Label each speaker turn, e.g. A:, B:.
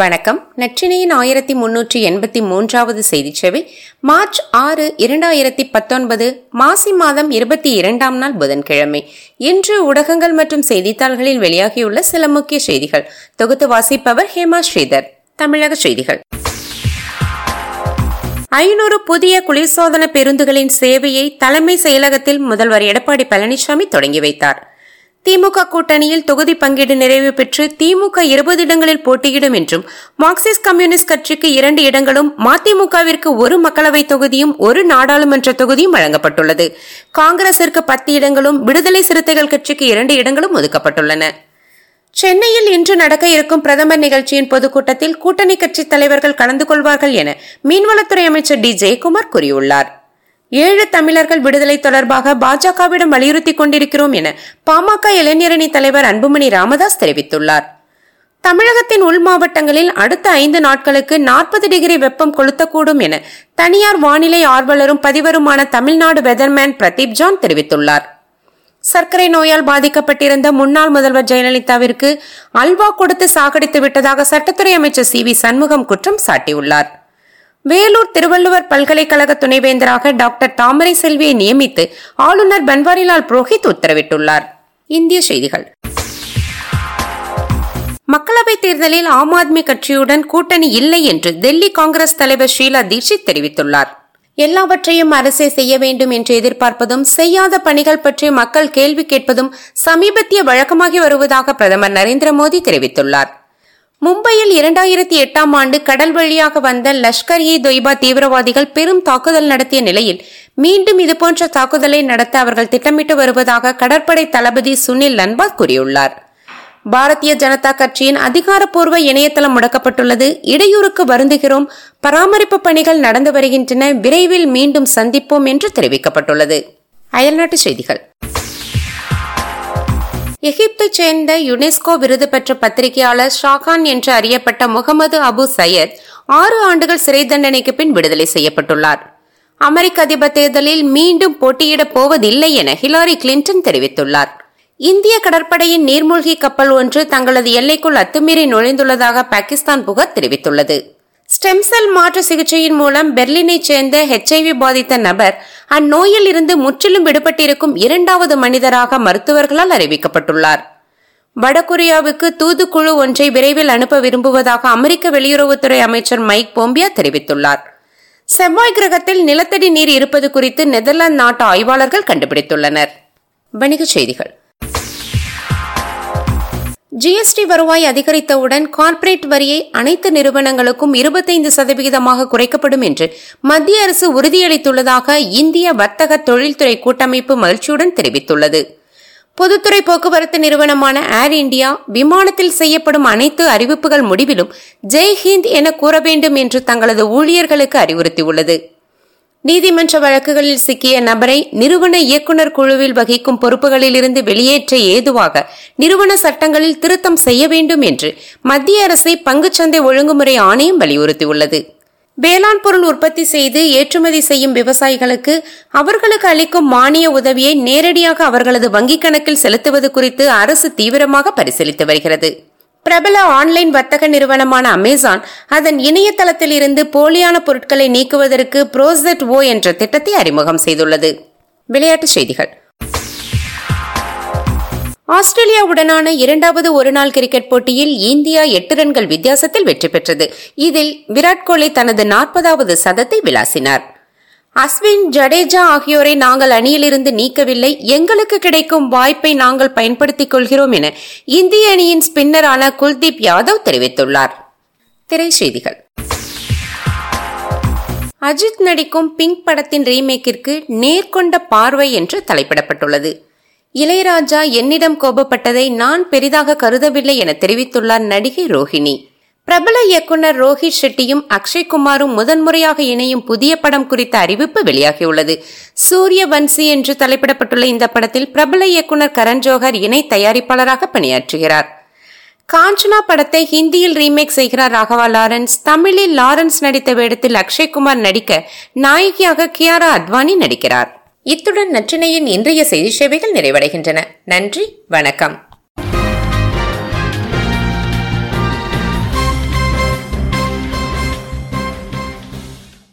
A: வணக்கம் நற்றினையின் ஆயிரத்தி முன்னூற்றி எண்பத்தி மூன்றாவது செய்தி சேவை மார்ச் ஆறு இரண்டாயிரத்தி பத்தொன்பது மாசி மாதம் இருபத்தி இரண்டாம் நாள் புதன்கிழமை இன்று ஊடகங்கள் மற்றும் செய்தித்தாள்களில் வெளியாகியுள்ள சில முக்கிய செய்திகள் தொகுத்து வாசிப்பவர் ஹேமா ஸ்ரீதர் தமிழக செய்திகள் ஐநூறு புதிய குளிர்சோதன பேருந்துகளின் சேவையை தலைமை செயலகத்தில் முதல்வர் எடப்பாடி பழனிசாமி தொடங்கி வைத்தார் திமுக கூட்டணியில் தொகுதி பங்கீடு நிறைவு பெற்று திமுக இருபது இடங்களில் போட்டியிடும் என்றும் மார்க்சிஸ்ட் கம்யூனிஸ்ட் கட்சிக்கு இரண்டு இடங்களும் மதிமுகவிற்கு ஒரு மக்களவை தொகுதியும் ஒரு நாடாளுமன்ற தொகுதியும் வழங்கப்பட்டுள்ளது காங்கிரசிற்கு பத்து இடங்களும் விடுதலை சிறுத்தைகள் கட்சிக்கு இரண்டு இடங்களும் ஒதுக்கப்பட்டுள்ளன சென்னையில் இன்று நடக்க இருக்கும் பிரதமர் நிகழ்ச்சியின் பொதுக்கூட்டத்தில் கூட்டணி கட்சி தலைவர்கள் கலந்து கொள்வார்கள் என மீன்வளத்துறை அமைச்சர் டி ஜெயக்குமார் கூறியுள்ளார் ஏழு தமிழர்கள் விடுதலை தொடர்பாக பாஜகவிடம் வலியுறுத்தி கொண்டிருக்கிறோம் என பாமக இளைஞரணி தலைவர் அன்புமணி ராமதாஸ் தெரிவித்துள்ளார் தமிழகத்தின் உள் மாவட்டங்களில் அடுத்த ஐந்து நாட்களுக்கு நாற்பது டிகிரி வெப்பம் கொளுத்தக்கூடும் என தனியார் வானிலை ஆர்வலரும் பதிவருமான தமிழ்நாடு வெதர்மேன் பிரதீப் ஜான் தெரிவித்துள்ளார் சர்க்கரை நோயால் பாதிக்கப்பட்டிருந்த முன்னாள் முதல்வர் ஜெயலலிதாவிற்கு அல்வா கொடுத்து சாகடித்து விட்டதாக சட்டத்துறை அமைச்சர் சி சண்முகம் குற்றம் சாட்டியுள்ளார் வேலூர் திருவள்ளுவர் பல்கலைக்கழக துணைவேந்தராக டாக்டர் தாமரை செல்வியை நியமித்து ஆளுநர் பன்வாரிலால் புரோஹித் உத்தரவிட்டுள்ளார் இந்திய செய்திகள் மக்களவைத் தேர்தலில் ஆம் ஆத்மி கட்சியுடன் கூட்டணி இல்லை என்று டெல்லி காங்கிரஸ் தலைவர் ஷீலா தீட்சித் தெரிவித்துள்ளார் எல்லாவற்றையும் அரசே செய்ய வேண்டும் என்று எதிர்பார்ப்பதும் செய்யாத பணிகள் பற்றி மக்கள் கேள்வி கேட்பதும் சமீபத்திய வழக்கமாகி வருவதாக பிரதமர் நரேந்திர மோடி தெரிவித்துள்ளார் மும்பையில் இரண்டாயிரத்தி எட்டாம் ஆண்டு கடல் வழியாக வந்த லஷ்கர் இ தொய்பா தீவிரவாதிகள் பெரும் தாக்குதல் நடத்திய நிலையில் மீண்டும் இதுபோன்ற தாக்குதலை நடத்த அவர்கள் திட்டமிட்டு வருவதாக கடற்படை தளபதி சுனில் லன்பா கூறியுள்ளார் பாரதிய ஜனதா கட்சியின் அதிகாரப்பூர்வ இணையதளம் முடக்கப்பட்டுள்ளது இடையூறுக்கு வருந்துகிறோம் பராமரிப்பு பணிகள் நடந்து வருகின்றன விரைவில் மீண்டும் சந்திப்போம் என்று தெரிவிக்கப்பட்டுள்ளது அயல்நாட்டு செய்திகள் எகிப்தைச் சேர்ந்த யுனெஸ்கோ விருது பெற்ற பத்திரிகையாளர் ஷாகான் என்று அறியப்பட்ட முகமது அபு சையத் ஆறு ஆண்டுகள் சிறை தண்டனைக்கு பின் விடுதலை செய்யப்பட்டுள்ளார் அமெரிக்க அதிபர் தேர்தலில் மீண்டும் போட்டியிடப் போவதில்லை என ஹிலாரி கிளின்டன் தெரிவித்துள்ளார் இந்திய கடற்படையின் நீர்மூழ்கி கப்பல் ஒன்று தங்களது எல்லைக்குள் அத்துமீறி நுழைந்துள்ளதாக பாகிஸ்தான் புகார் தெரிவித்துள்ளது ஸ்டெம்செல் மாற்று சிகிச்சையின் மூலம் பெர்லினைச் சேர்ந்த ஹெச்ஐவி பாதித்த நபர் அந்நோயில் இருந்து முற்றிலும் விடுபட்டிருக்கும் இரண்டாவது மனிதராக மருத்துவர்களால் அறிவிக்கப்பட்டுள்ளார் வடகொரியாவுக்கு தூதுக்குழு ஒன்றை விரைவில் அனுப்ப விரும்புவதாக அமெரிக்க வெளியுறவுத்துறை அமைச்சர் மைக் போம்பியா தெரிவித்துள்ளார் செவ்வாய் கிரகத்தில் நிலத்தடி நீர் இருப்பது குறித்து நெதர்லாந்து நாட்டு ஆய்வாளர்கள் கண்டுபிடித்துள்ளனர் வணிகச் செய்திகள் ஜிஎஸ்டி வருவாய் அதிகரித்தவுடன் கார்ப்பரேட் வரியை அனைத்து நிறுவனங்களுக்கும் இருபத்தைந்து சதவிகிதமாக குறைக்கப்படும் என்று மத்திய அரசு உறுதியளித்துள்ளதாக இந்திய வர்த்தக தொழில்துறை கூட்டமைப்பு மகிழ்ச்சியுடன் தெரிவித்துள்ளது பொதுத்துறை போக்குவரத்து நிறுவனமான ஏர் இந்தியா விமானத்தில் செய்யப்படும் அனைத்து அறிவிப்புகள் முடிவிலும் ஜெய் ஹிந்த் என கூற வேண்டும் என்று தங்களது ஊழியர்களுக்கு அறிவுறுத்தியுள்ளது நீதிமன்ற வழக்குகளில் சிக்கிய நபரை நிறுவன இயக்குநர் குழுவில் வகிக்கும் பொறுப்புகளிலிருந்து வெளியேற்ற ஏதுவாக நிறுவன சட்டங்களில் திருத்தம் செய்ய வேண்டும் என்று மத்திய அரசை பங்குச்சந்தை ஒழுங்குமுறை ஆணையம் வலியுறுத்தியுள்ளது வேளாண் பொருள் உற்பத்தி செய்து ஏற்றுமதி செய்யும் விவசாயிகளுக்கு அவர்களுக்கு அளிக்கும் மானிய உதவியை நேரடியாக அவர்களது வங்கிக் கணக்கில் செலுத்துவது குறித்து அரசு தீவிரமாக பரிசீலித்து வருகிறது பிரபல ஆன்லைன் வர்த்தக நிறுவனமான அமேசான் அதன் இணையதளத்தில் இருந்து போலியான பொருட்களை நீக்குவதற்கு புரோசெட் ஓ என்ற திட்டத்தை அறிமுகம் செய்துள்ளது விளையாட்டுச் செய்திகள் ஆஸ்திரேலியாவுடனான இரண்டாவது ஒருநாள் கிரிக்கெட் போட்டியில் இந்தியா எட்டு ரன்கள் வித்தியாசத்தில் வெற்றி பெற்றது இதில் விராட் கோலி தனது நாற்பதாவது சதத்தை விளாசினார் அஸ்வின் ஜடேஜா ஆகியோரை நாங்கள் அணியிலிருந்து நீக்கவில்லை எங்களுக்கு கிடைக்கும் வாய்ப்பை நாங்கள் பயன்படுத்திக் கொள்கிறோம் என இந்திய அணியின் ஸ்பின்னரான குல்தீப் யாதவ் தெரிவித்துள்ளார் திரைச்செய்திகள் அஜித் நடிக்கும் பிங்க் படத்தின் ரீமேக்கிற்கு நேர்கொண்ட பார்வை என்று தலைப்பிடப்பட்டுள்ளது இளையராஜா என்னிடம் கோபப்பட்டதை நான் பெரிதாக கருதவில்லை என தெரிவித்துள்ளார் நடிகை ரோஹிணி பிரபல இயக்குனர் ரோஹித் ஷெட்டியும் அக்ஷய்குமாரும் முதன்முறையாக இணையும் புதிய படம் குறித்த அறிவிப்பு வெளியாகியுள்ளது சூரிய வன்சி என்று தலைப்பிடப்பட்டுள்ள இந்த படத்தில் பிரபல இயக்குனர் கரண் ஜோஹர் இணை தயாரிப்பாளராக பணியாற்றுகிறார் காஞ்சனா படத்தை ஹிந்தியில் ரீமேக் செய்கிறார் ராகவா லாரன்ஸ் தமிழில் லாரன்ஸ் நடித்த வேடத்தில் அக்ஷய்குமார் நடிக்க நாயகியாக கியாரா அத்வானி நடிக்கிறார் இத்துடன் நற்றினையின் இன்றைய செய்தி சேவைகள் நிறைவடைகின்றன நன்றி வணக்கம்